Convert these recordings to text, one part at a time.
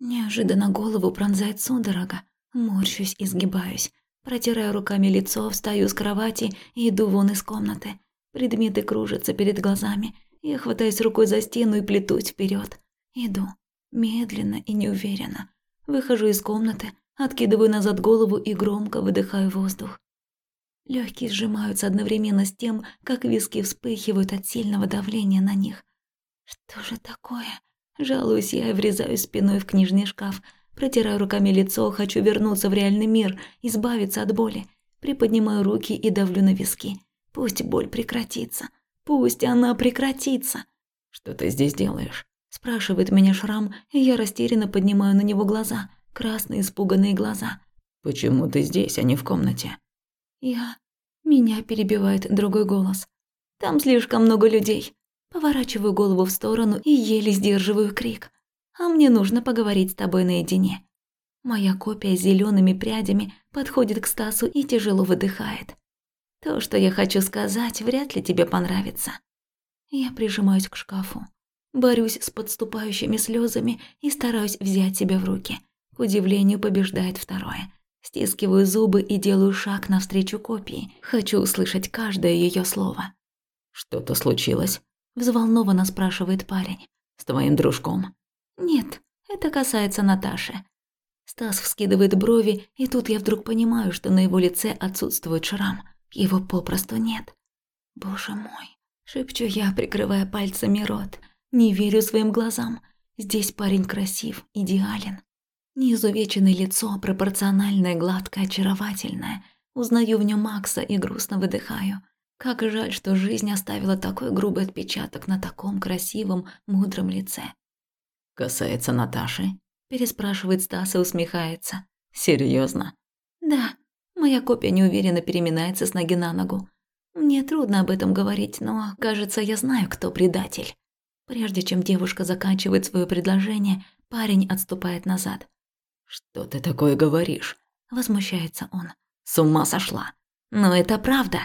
Неожиданно голову пронзает судорога. Морщусь и сгибаюсь. Протираю руками лицо, встаю с кровати и иду вон из комнаты. Предметы кружатся перед глазами. Я хватаюсь рукой за стену и плетусь вперед. Иду. Медленно и неуверенно. Выхожу из комнаты, откидываю назад голову и громко выдыхаю воздух. Легкие сжимаются одновременно с тем, как виски вспыхивают от сильного давления на них. Что же такое? Жалуюсь я и врезаюсь спиной в книжный шкаф. Протираю руками лицо, хочу вернуться в реальный мир, избавиться от боли. Приподнимаю руки и давлю на виски. Пусть боль прекратится. Пусть она прекратится. «Что ты здесь делаешь?» Спрашивает меня Шрам, и я растерянно поднимаю на него глаза. Красные испуганные глаза. «Почему ты здесь, а не в комнате?» «Я...» Меня перебивает другой голос. «Там слишком много людей». Поворачиваю голову в сторону и еле сдерживаю крик. «А мне нужно поговорить с тобой наедине». Моя копия с зелеными прядями подходит к Стасу и тяжело выдыхает. «То, что я хочу сказать, вряд ли тебе понравится». Я прижимаюсь к шкафу. Борюсь с подступающими слезами и стараюсь взять себя в руки. К удивлению побеждает второе. Стискиваю зубы и делаю шаг навстречу копии. Хочу услышать каждое ее слово. «Что-то случилось?» – взволнованно спрашивает парень. «С твоим дружком?» «Нет, это касается Наташи». Стас вскидывает брови, и тут я вдруг понимаю, что на его лице отсутствует шрам. Его попросту нет. «Боже мой!» – шепчу я, прикрывая пальцами рот. Не верю своим глазам. Здесь парень красив, идеален. Неизувеченное лицо, пропорциональное, гладкое, очаровательное. Узнаю в нем Макса и грустно выдыхаю. Как жаль, что жизнь оставила такой грубый отпечаток на таком красивом, мудром лице. «Касается Наташи?» – переспрашивает Стас и усмехается. Серьезно? «Да». Моя копия неуверенно переминается с ноги на ногу. Мне трудно об этом говорить, но, кажется, я знаю, кто предатель. Прежде чем девушка заканчивает свое предложение, парень отступает назад. «Что ты такое говоришь?» – возмущается он. «С ума сошла! Но это правда!»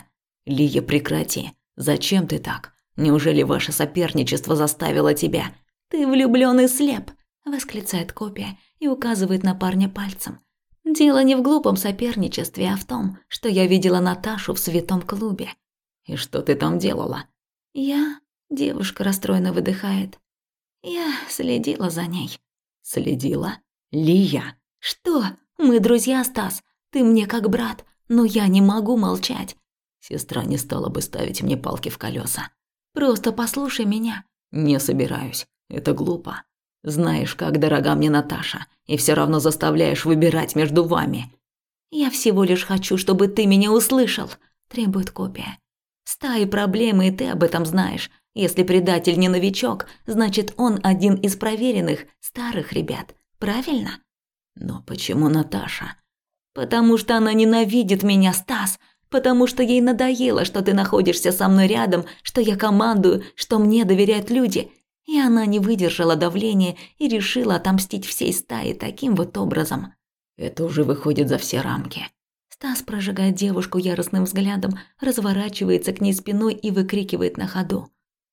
«Лия, прекрати! Зачем ты так? Неужели ваше соперничество заставило тебя?» «Ты влюблён слеп!» – восклицает копия и указывает на парня пальцем. «Дело не в глупом соперничестве, а в том, что я видела Наташу в святом клубе». «И что ты там делала?» «Я...» Девушка расстроенно выдыхает. Я следила за ней. Следила? Лия? Что? Мы друзья, Стас. Ты мне как брат, но я не могу молчать. Сестра не стала бы ставить мне палки в колеса. Просто послушай меня. Не собираюсь. Это глупо. Знаешь, как дорога мне Наташа, и все равно заставляешь выбирать между вами. Я всего лишь хочу, чтобы ты меня услышал, требует копия. Стаи проблемы, и ты об этом знаешь. Если предатель не новичок, значит, он один из проверенных, старых ребят. Правильно? Но почему Наташа? Потому что она ненавидит меня, Стас. Потому что ей надоело, что ты находишься со мной рядом, что я командую, что мне доверяют люди. И она не выдержала давления и решила отомстить всей стае таким вот образом. Это уже выходит за все рамки. Стас прожигает девушку яростным взглядом, разворачивается к ней спиной и выкрикивает на ходу.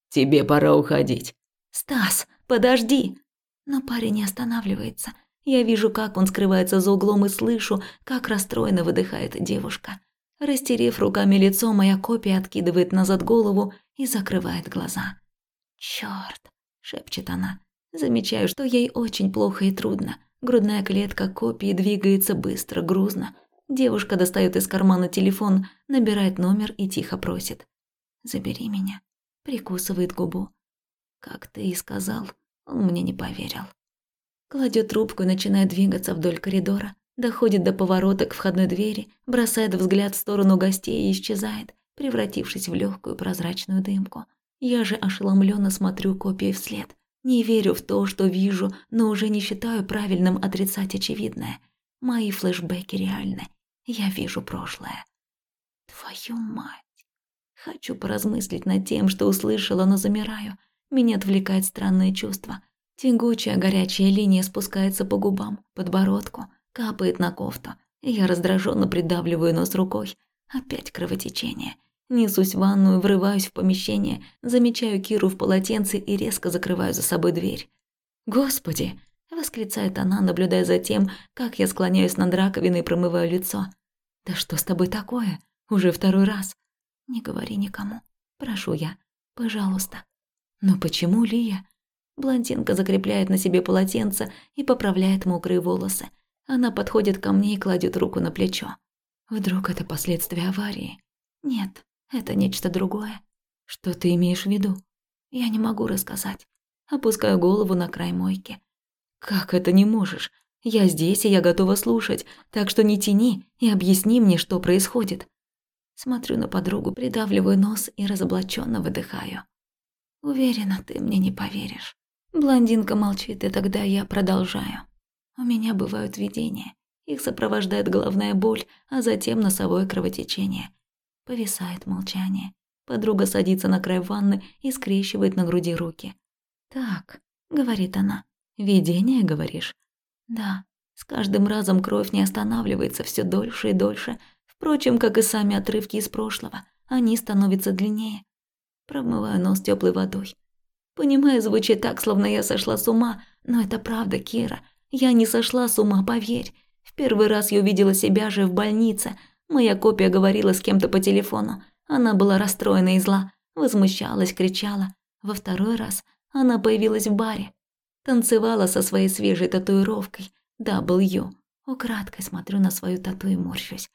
Тебе пора уходить. Стас, подожди. Но парень не останавливается. Я вижу, как он скрывается за углом и слышу, как расстроенно выдыхает девушка. Растерев руками лицо, моя копия откидывает назад голову и закрывает глаза. «Чёрт!» – шепчет она. Замечаю, что ей очень плохо и трудно. Грудная клетка копии двигается быстро, грузно. Девушка достает из кармана телефон, набирает номер и тихо просит. «Забери меня» прикусывает губу. Как ты и сказал, он мне не поверил. Кладет трубку и начинает двигаться вдоль коридора, доходит до поворота к входной двери, бросает взгляд в сторону гостей и исчезает, превратившись в легкую прозрачную дымку. Я же ошеломленно смотрю копии вслед. Не верю в то, что вижу, но уже не считаю правильным отрицать очевидное. Мои флешбеки реальны. Я вижу прошлое. Твою мать. Хочу поразмыслить над тем, что услышала, но замираю. Меня отвлекает странное чувство. Тягучая горячая линия спускается по губам, подбородку, капает на кофту. Я раздраженно придавливаю нос рукой. Опять кровотечение. Несусь в ванную, врываюсь в помещение, замечаю Киру в полотенце и резко закрываю за собой дверь. «Господи!» – восклицает она, наблюдая за тем, как я склоняюсь над раковиной и промываю лицо. «Да что с тобой такое? Уже второй раз?» «Не говори никому. Прошу я. Пожалуйста». «Но почему, Лия?» Блондинка закрепляет на себе полотенце и поправляет мокрые волосы. Она подходит ко мне и кладет руку на плечо. Вдруг это последствия аварии? Нет, это нечто другое. Что ты имеешь в виду? Я не могу рассказать. Опускаю голову на край мойки. Как это не можешь? Я здесь, и я готова слушать, так что не тяни и объясни мне, что происходит. Смотрю на подругу, придавливаю нос и разоблаченно выдыхаю. Уверена, ты мне не поверишь. Блондинка молчит, и тогда я продолжаю. У меня бывают видения. Их сопровождает головная боль, а затем носовое кровотечение. Повисает молчание. Подруга садится на край ванны и скрещивает на груди руки. «Так», — говорит она, — «видение, говоришь?» «Да». С каждым разом кровь не останавливается все дольше и дольше. Впрочем, как и сами отрывки из прошлого, они становятся длиннее. Промываю нос теплой водой. Понимаю, звучит так, словно я сошла с ума, но это правда, Кира. Я не сошла с ума, поверь. В первый раз я увидела себя же в больнице. Моя копия говорила с кем-то по телефону. Она была расстроена и зла, возмущалась, кричала. Во второй раз она появилась в баре. Танцевала со своей свежей татуировкой W. Украдкой смотрю на свою тату и морщусь.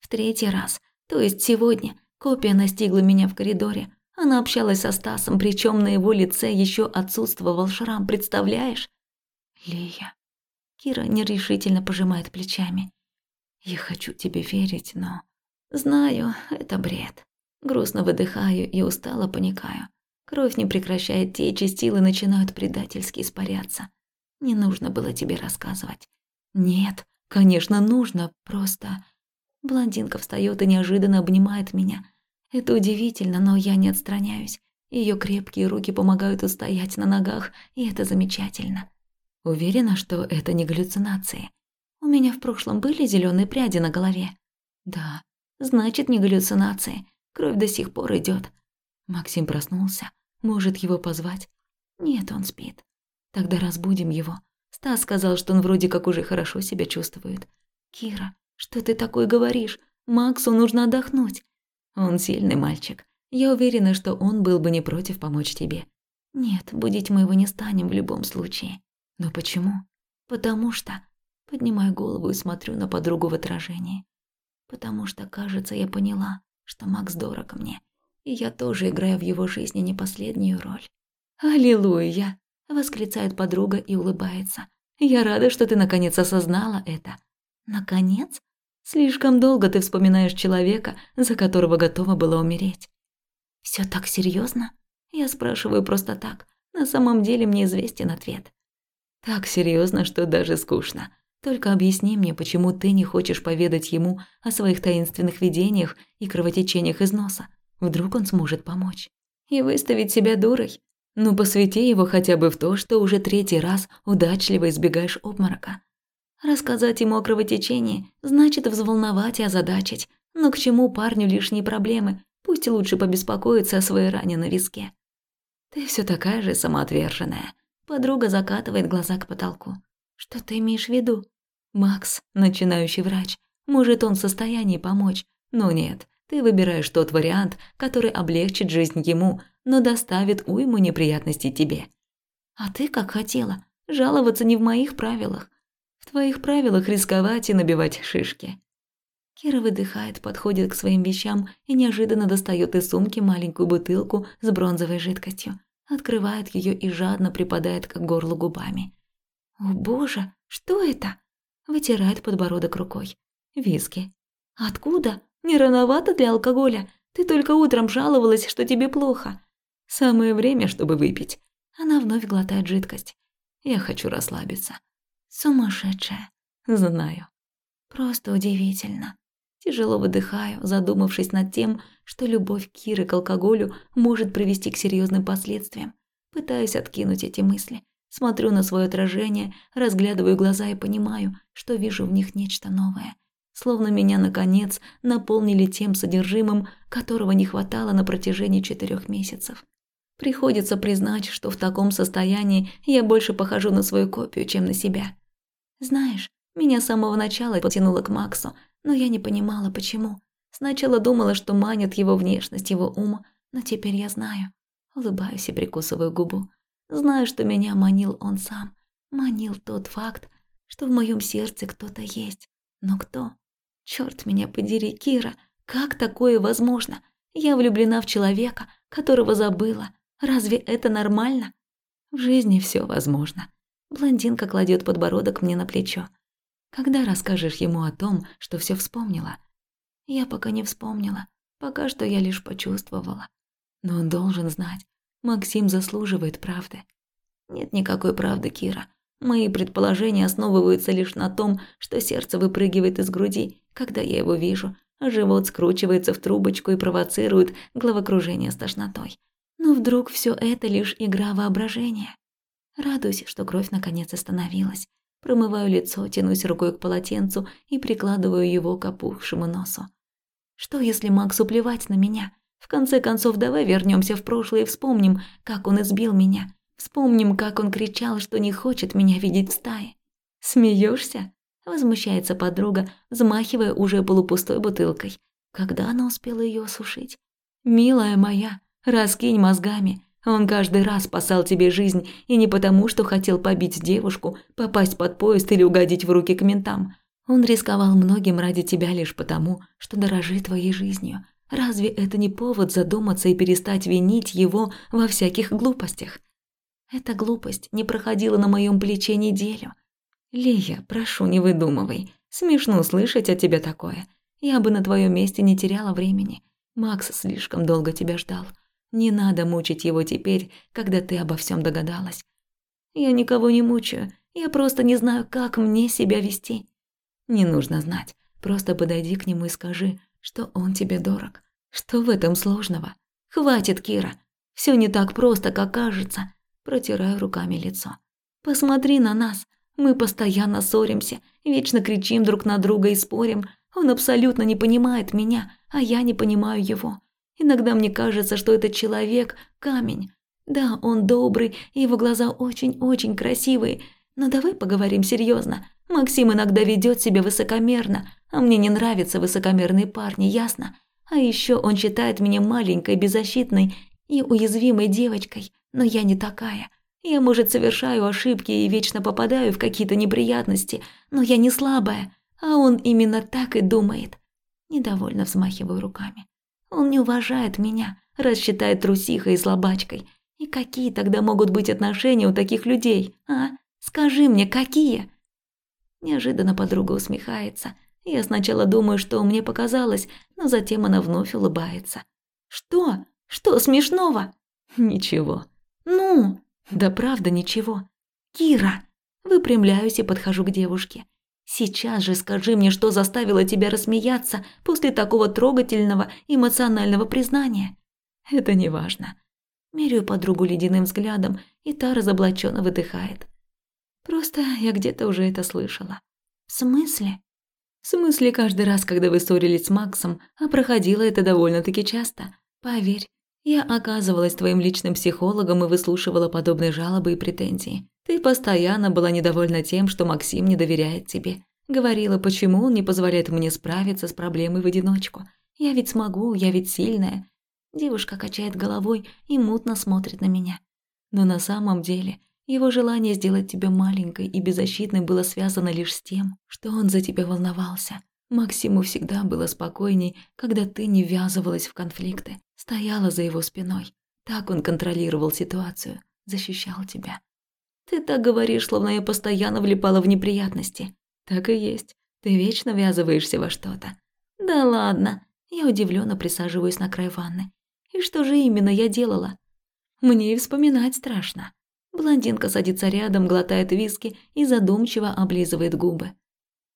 В третий раз, то есть сегодня, копия настигла меня в коридоре. Она общалась со Стасом, причем на его лице еще отсутствовал шрам, представляешь? Лия. Кира нерешительно пожимает плечами. Я хочу тебе верить, но... Знаю, это бред. Грустно выдыхаю и устало паникаю. Кровь не прекращает течь, и силы начинают предательски испаряться. Не нужно было тебе рассказывать. Нет, конечно, нужно, просто... Блондинка встает и неожиданно обнимает меня, это удивительно, но я не отстраняюсь. Ее крепкие руки помогают устоять на ногах, и это замечательно. Уверена, что это не галлюцинации. У меня в прошлом были зеленые пряди на голове. Да, значит, не галлюцинации. Кровь до сих пор идет. Максим проснулся. Может его позвать? Нет, он спит. Тогда разбудим его. Стас сказал, что он вроде как уже хорошо себя чувствует. Кира, что ты такое говоришь? Максу нужно отдохнуть. Он сильный мальчик. Я уверена, что он был бы не против помочь тебе. Нет, будить мы его не станем в любом случае. Но почему? Потому что... Поднимаю голову и смотрю на подругу в отражении. Потому что, кажется, я поняла, что Макс дорог мне. И я тоже играю в его жизни не последнюю роль. «Аллилуйя!» – восклицает подруга и улыбается. «Я рада, что ты наконец осознала это». «Наконец?» Слишком долго ты вспоминаешь человека, за которого готова была умереть. Все так серьезно? Я спрашиваю просто так. На самом деле мне известен ответ. Так серьезно, что даже скучно. Только объясни мне, почему ты не хочешь поведать ему о своих таинственных видениях и кровотечениях из носа. Вдруг он сможет помочь. И выставить себя дурой. Ну, посвяти его хотя бы в то, что уже третий раз удачливо избегаешь обморока. Рассказать ему о кровотечении значит взволновать и озадачить. Но к чему парню лишние проблемы? Пусть лучше побеспокоится о своей ране на виске. Ты все такая же самоотверженная. Подруга закатывает глаза к потолку. Что ты имеешь в виду? Макс, начинающий врач. Может, он в состоянии помочь. Но нет, ты выбираешь тот вариант, который облегчит жизнь ему, но доставит уйму неприятностей тебе. А ты как хотела. Жаловаться не в моих правилах. В твоих правилах рисковать и набивать шишки. Кира выдыхает, подходит к своим вещам и неожиданно достает из сумки маленькую бутылку с бронзовой жидкостью, открывает ее и жадно припадает к горлу губами. «О боже, что это?» Вытирает подбородок рукой. «Виски». «Откуда? Не рановато для алкоголя? Ты только утром жаловалась, что тебе плохо». «Самое время, чтобы выпить». Она вновь глотает жидкость. «Я хочу расслабиться». Сумасшедшая. Знаю. Просто удивительно. Тяжело выдыхаю, задумавшись над тем, что любовь Киры к алкоголю может привести к серьезным последствиям. Пытаюсь откинуть эти мысли. Смотрю на свое отражение, разглядываю глаза и понимаю, что вижу в них нечто новое. Словно меня, наконец, наполнили тем содержимым, которого не хватало на протяжении четырех месяцев. Приходится признать, что в таком состоянии я больше похожу на свою копию, чем на себя. Знаешь, меня с самого начала потянуло к Максу, но я не понимала, почему. Сначала думала, что манит его внешность, его ум, но теперь я знаю. Улыбаюсь и прикусываю губу. Знаю, что меня манил он сам. Манил тот факт, что в моем сердце кто-то есть. Но кто? Черт меня подери, Кира, как такое возможно? Я влюблена в человека, которого забыла. Разве это нормально? В жизни все возможно. Блондинка кладет подбородок мне на плечо. Когда расскажешь ему о том, что все вспомнила? Я пока не вспомнила, пока что я лишь почувствовала. Но он должен знать, Максим заслуживает правды. Нет никакой правды, Кира. Мои предположения основываются лишь на том, что сердце выпрыгивает из груди, когда я его вижу, а живот скручивается в трубочку и провоцирует головокружение с тошнотой. Но вдруг все это лишь игра воображения. Радуюсь, что кровь наконец остановилась. Промываю лицо, тянусь рукой к полотенцу и прикладываю его к опухшему носу. Что, если Максу плевать на меня? В конце концов, давай вернемся в прошлое и вспомним, как он избил меня. Вспомним, как он кричал, что не хочет меня видеть в стае. Смеешься? Возмущается подруга, взмахивая уже полупустой бутылкой. Когда она успела ее осушить? «Милая моя, раскинь мозгами. Он каждый раз спасал тебе жизнь, и не потому, что хотел побить девушку, попасть под поезд или угодить в руки к ментам. Он рисковал многим ради тебя лишь потому, что дорожит твоей жизнью. Разве это не повод задуматься и перестать винить его во всяких глупостях? Эта глупость не проходила на моем плече неделю. Лия, прошу, не выдумывай. Смешно слышать от тебя такое. Я бы на твоем месте не теряла времени. Макс слишком долго тебя ждал. Не надо мучить его теперь, когда ты обо всем догадалась. Я никого не мучаю, я просто не знаю, как мне себя вести. Не нужно знать, просто подойди к нему и скажи, что он тебе дорог. Что в этом сложного? Хватит, Кира. Все не так просто, как кажется. Протираю руками лицо. Посмотри на нас. Мы постоянно ссоримся, вечно кричим друг на друга и спорим. Он абсолютно не понимает меня, а я не понимаю его. Иногда мне кажется, что этот человек – камень. Да, он добрый, его глаза очень-очень красивые. Но давай поговорим серьезно. Максим иногда ведет себя высокомерно, а мне не нравятся высокомерные парни, ясно? А еще он считает меня маленькой, беззащитной и уязвимой девочкой, но я не такая. Я, может, совершаю ошибки и вечно попадаю в какие-то неприятности, но я не слабая, а он именно так и думает. Недовольно взмахиваю руками. Он не уважает меня, раз считает трусихой и слабачкой. И какие тогда могут быть отношения у таких людей, а? Скажи мне, какие?» Неожиданно подруга усмехается. Я сначала думаю, что мне показалось, но затем она вновь улыбается. «Что? Что смешного?» «Ничего». «Ну?» «Да правда ничего». «Кира!» Выпрямляюсь и подхожу к девушке. Сейчас же скажи мне, что заставило тебя рассмеяться после такого трогательного эмоционального признания. Это не важно. Меряю подругу ледяным взглядом, и та разоблаченно выдыхает. Просто я где-то уже это слышала. В смысле? В смысле, каждый раз, когда вы ссорились с Максом, а проходило это довольно-таки часто. Поверь, я оказывалась твоим личным психологом и выслушивала подобные жалобы и претензии. Ты постоянно была недовольна тем, что Максим не доверяет тебе. Говорила, почему он не позволяет мне справиться с проблемой в одиночку. Я ведь смогу, я ведь сильная. Девушка качает головой и мутно смотрит на меня. Но на самом деле его желание сделать тебя маленькой и беззащитной было связано лишь с тем, что он за тебя волновался. Максиму всегда было спокойней, когда ты не ввязывалась в конфликты, стояла за его спиной. Так он контролировал ситуацию, защищал тебя. Ты так говоришь, словно я постоянно влипала в неприятности. Так и есть. Ты вечно ввязываешься во что-то. Да ладно. Я удивленно присаживаюсь на край ванны. И что же именно я делала? Мне и вспоминать страшно. Блондинка садится рядом, глотает виски и задумчиво облизывает губы.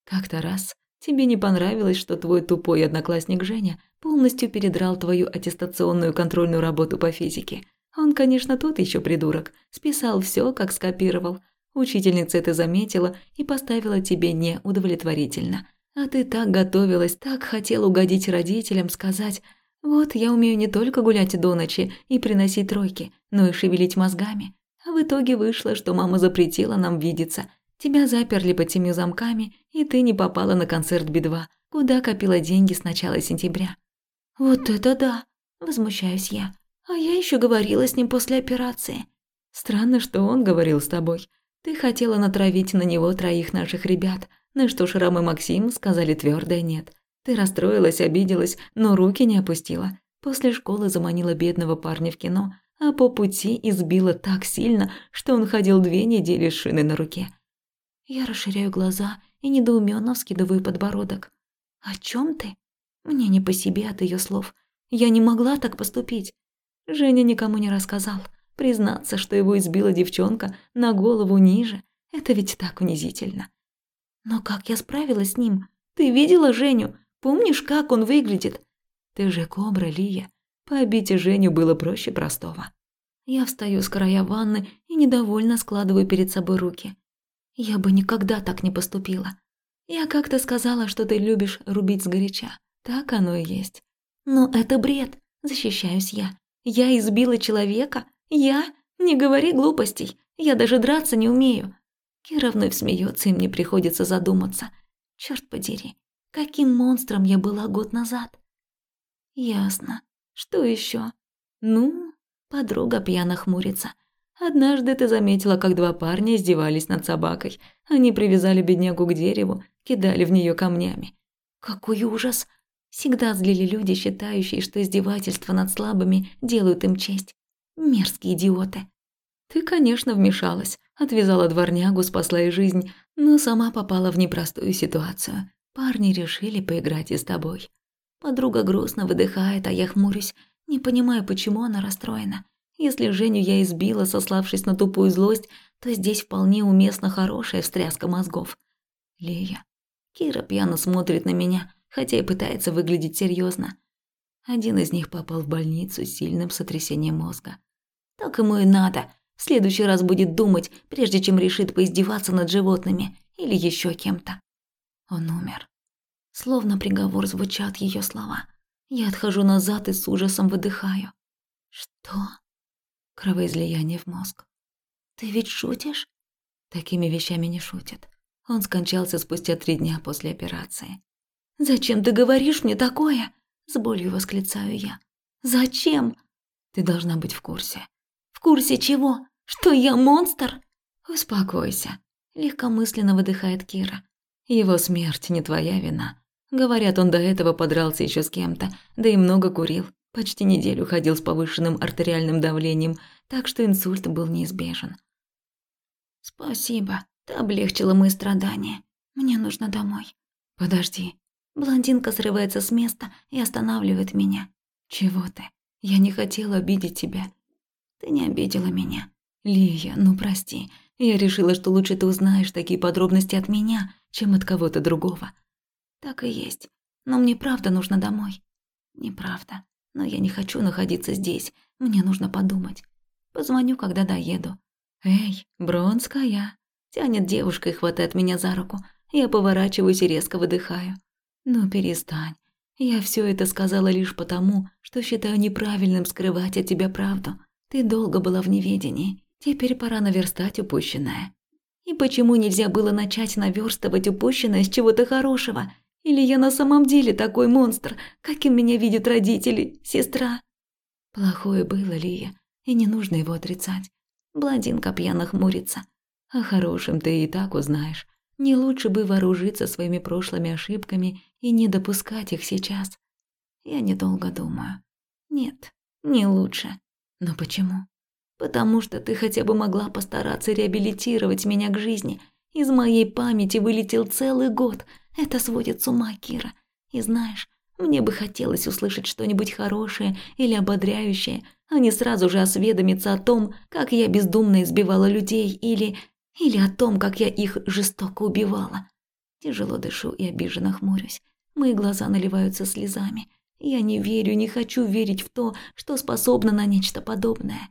Как-то раз тебе не понравилось, что твой тупой одноклассник Женя полностью передрал твою аттестационную контрольную работу по физике – он, конечно, тот еще придурок. Списал все, как скопировал. Учительница это заметила и поставила тебе неудовлетворительно. А ты так готовилась, так хотела угодить родителям, сказать Вот я умею не только гулять до ночи и приносить тройки, но и шевелить мозгами. А в итоге вышло, что мама запретила нам видеться. Тебя заперли под семью замками, и ты не попала на концерт Би-2, куда копила деньги с начала сентября. Вот это да, возмущаюсь я. А я еще говорила с ним после операции. Странно, что он говорил с тобой. Ты хотела натравить на него троих наших ребят, на что Шрам и Максим сказали твердое нет. Ты расстроилась, обиделась, но руки не опустила. После школы заманила бедного парня в кино, а по пути избила так сильно, что он ходил две недели с шиной на руке. Я расширяю глаза и недоуменно вскидываю подбородок. «О чем ты?» Мне не по себе от ее слов. Я не могла так поступить. Женя никому не рассказал. Признаться, что его избила девчонка на голову ниже, это ведь так унизительно. Но как я справилась с ним? Ты видела Женю? Помнишь, как он выглядит? Ты же кобра, Лия. Побить Женю было проще простого. Я встаю с края ванны и недовольно складываю перед собой руки. Я бы никогда так не поступила. Я как-то сказала, что ты любишь рубить сгоряча. Так оно и есть. Но это бред, защищаюсь я. Я избила человека? Я? Не говори глупостей. Я даже драться не умею. Кира вновь смеется, и мне приходится задуматься. Черт подери, каким монстром я была год назад? Ясно. Что еще? Ну, подруга пьяно хмурится. Однажды ты заметила, как два парня издевались над собакой. Они привязали беднягу к дереву, кидали в нее камнями. Какой ужас! Всегда злили люди, считающие, что издевательства над слабыми делают им честь. Мерзкие идиоты. Ты, конечно, вмешалась, отвязала дворнягу, спасла ей жизнь, но сама попала в непростую ситуацию. Парни решили поиграть и с тобой. Подруга грустно выдыхает, а я хмурюсь, не понимаю, почему она расстроена. Если Женю я избила, сославшись на тупую злость, то здесь вполне уместна хорошая встряска мозгов. Лея. Кира пьяно смотрит на меня, хотя и пытается выглядеть серьезно. Один из них попал в больницу с сильным сотрясением мозга. Так ему и надо. В следующий раз будет думать, прежде чем решит поиздеваться над животными или еще кем-то. Он умер. Словно приговор звучат ее слова. Я отхожу назад и с ужасом выдыхаю. Что? Кровоизлияние в мозг. Ты ведь шутишь? Такими вещами не шутят. Он скончался спустя три дня после операции. «Зачем ты говоришь мне такое?» С болью восклицаю я. «Зачем?» «Ты должна быть в курсе». «В курсе чего? Что я монстр?» «Успокойся», – легкомысленно выдыхает Кира. «Его смерть не твоя вина. Говорят, он до этого подрался еще с кем-то, да и много курил. Почти неделю ходил с повышенным артериальным давлением, так что инсульт был неизбежен». «Спасибо, ты облегчила мои страдания. Мне нужно домой». «Подожди, Блондинка срывается с места и останавливает меня. «Чего ты? Я не хотела обидеть тебя». «Ты не обидела меня». «Лия, ну прости. Я решила, что лучше ты узнаешь такие подробности от меня, чем от кого-то другого». «Так и есть. Но мне правда нужно домой». «Неправда. Но я не хочу находиться здесь. Мне нужно подумать. Позвоню, когда доеду». «Эй, Бронская!» Тянет девушка и хватает меня за руку. Я поворачиваюсь и резко выдыхаю. «Ну перестань. Я все это сказала лишь потому, что считаю неправильным скрывать от тебя правду. Ты долго была в неведении. Теперь пора наверстать упущенное. И почему нельзя было начать наверстывать упущенное с чего-то хорошего? Или я на самом деле такой монстр, каким меня видят родители, сестра? Плохое было, Лия, и не нужно его отрицать. Блондинка пьяно хмурится. О хорошем ты и так узнаешь. Не лучше бы вооружиться своими прошлыми ошибками и не допускать их сейчас. Я недолго думаю. Нет, не лучше. Но почему? Потому что ты хотя бы могла постараться реабилитировать меня к жизни. Из моей памяти вылетел целый год. Это сводит с ума, Кира. И знаешь, мне бы хотелось услышать что-нибудь хорошее или ободряющее, а не сразу же осведомиться о том, как я бездумно избивала людей или или о том, как я их жестоко убивала. Тяжело дышу и обиженно хмурюсь. Мои глаза наливаются слезами. Я не верю, не хочу верить в то, что способна на нечто подобное.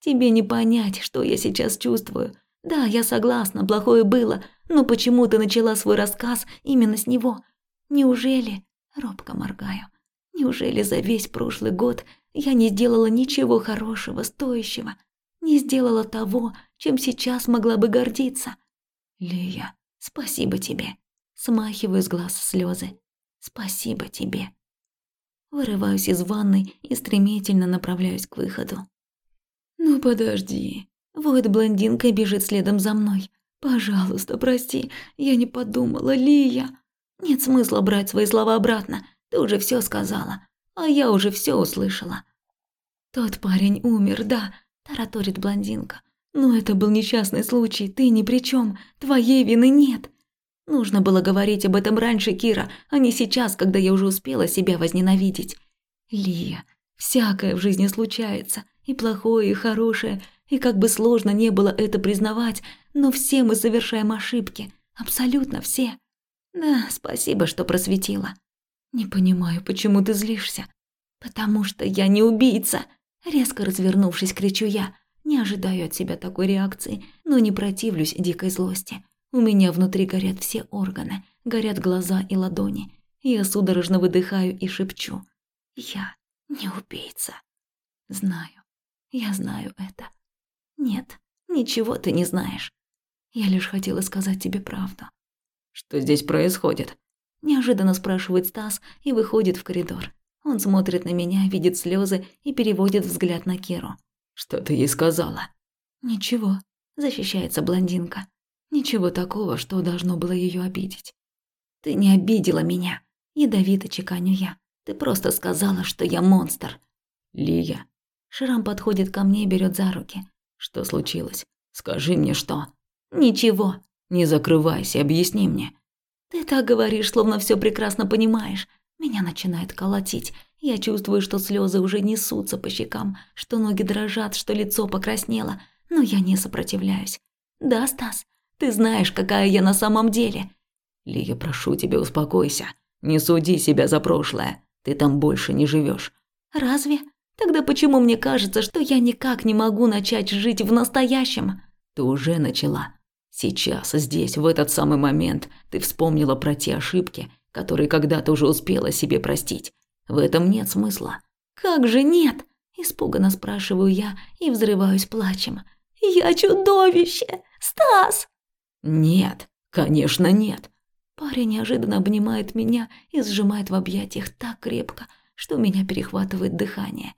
Тебе не понять, что я сейчас чувствую. Да, я согласна, плохое было, но почему ты начала свой рассказ именно с него? Неужели, робко моргаю, Неужели за весь прошлый год я не сделала ничего хорошего, стоящего? Не сделала того, чем сейчас могла бы гордиться? Лия, спасибо тебе. Смахиваю с глаз слезы. Спасибо тебе. Вырываюсь из ванной и стремительно направляюсь к выходу. «Ну подожди». Вот блондинка бежит следом за мной. «Пожалуйста, прости, я не подумала, Лия». Нет смысла брать свои слова обратно. Ты уже все сказала, а я уже все услышала. Тот парень умер, да, тараторит блондинка. Но это был несчастный случай, ты ни при чем, твоей вины нет. Нужно было говорить об этом раньше, Кира, а не сейчас, когда я уже успела себя возненавидеть. Лия, всякое в жизни случается, и плохое, и хорошее, и как бы сложно не было это признавать, но все мы совершаем ошибки, абсолютно все. Да, спасибо, что просветила. Не понимаю, почему ты злишься. Потому что я не убийца. Резко развернувшись, кричу я. Не ожидаю от себя такой реакции, но не противлюсь дикой злости. У меня внутри горят все органы, горят глаза и ладони. Я судорожно выдыхаю и шепчу. Я не убийца. Знаю. Я знаю это. Нет, ничего ты не знаешь. Я лишь хотела сказать тебе правду. Что здесь происходит? Неожиданно спрашивает Стас и выходит в коридор. Он смотрит на меня, видит слезы и переводит взгляд на Киру. Что ты ей сказала? Ничего, защищается блондинка. Ничего такого, что должно было ее обидеть. Ты не обидела меня, ядовито чеканю я. Ты просто сказала, что я монстр. Лия. Шрам подходит ко мне и берет за руки. Что случилось? Скажи мне, что? Ничего. Не закрывайся, объясни мне. Ты так говоришь, словно все прекрасно понимаешь. Меня начинает колотить. Я чувствую, что слезы уже несутся по щекам, что ноги дрожат, что лицо покраснело, но я не сопротивляюсь. Да, Стас, ты знаешь, какая я на самом деле. Лия, прошу тебя, успокойся. Не суди себя за прошлое. Ты там больше не живешь. Разве? Тогда почему мне кажется, что я никак не могу начать жить в настоящем? Ты уже начала. Сейчас, здесь, в этот самый момент ты вспомнила про те ошибки, которые когда-то уже успела себе простить. В этом нет смысла. Как же нет? Испуганно спрашиваю я и взрываюсь плачем. Я чудовище! Стас! Нет, конечно нет. Парень неожиданно обнимает меня и сжимает в объятиях так крепко, что у меня перехватывает дыхание.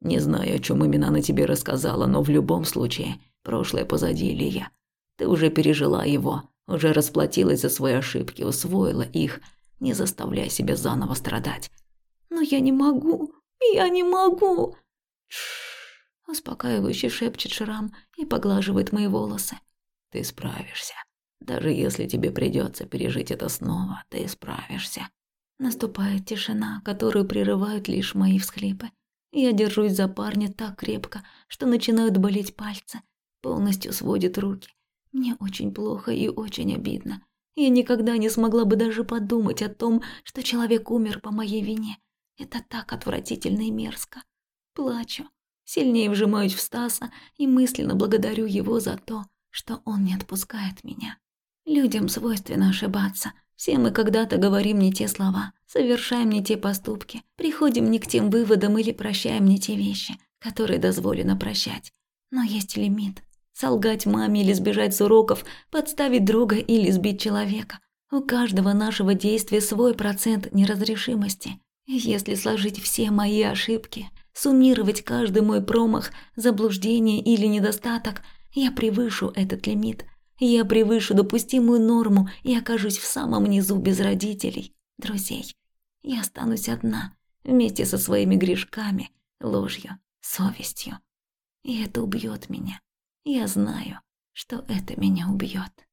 Не знаю, о чем именно она тебе рассказала, но в любом случае, прошлое позади, Лия. Ты уже пережила его, уже расплатилась за свои ошибки, усвоила их. Не заставляй себя заново страдать. Но я не могу, я не могу. Шш, успокаивающе шепчет Шрам и поглаживает мои волосы. Ты справишься. Даже если тебе придется пережить это снова, ты справишься. Наступает тишина, которую прерывают лишь мои всхлипы. Я держусь за парня так крепко, что начинают болеть пальцы, полностью сводит руки. Мне очень плохо и очень обидно. Я никогда не смогла бы даже подумать о том, что человек умер по моей вине. Это так отвратительно и мерзко. Плачу. Сильнее вжимаюсь в Стаса и мысленно благодарю его за то, что он не отпускает меня. Людям свойственно ошибаться. Все мы когда-то говорим не те слова, совершаем не те поступки, приходим не к тем выводам или прощаем не те вещи, которые дозволено прощать. Но есть лимит, Солгать маме или сбежать с уроков, подставить друга или сбить человека. У каждого нашего действия свой процент неразрешимости. Если сложить все мои ошибки, суммировать каждый мой промах, заблуждение или недостаток, я превышу этот лимит. Я превышу допустимую норму и окажусь в самом низу без родителей, друзей. Я останусь одна, вместе со своими грешками, ложью, совестью. И это убьет меня. Я знаю, что это меня убьет.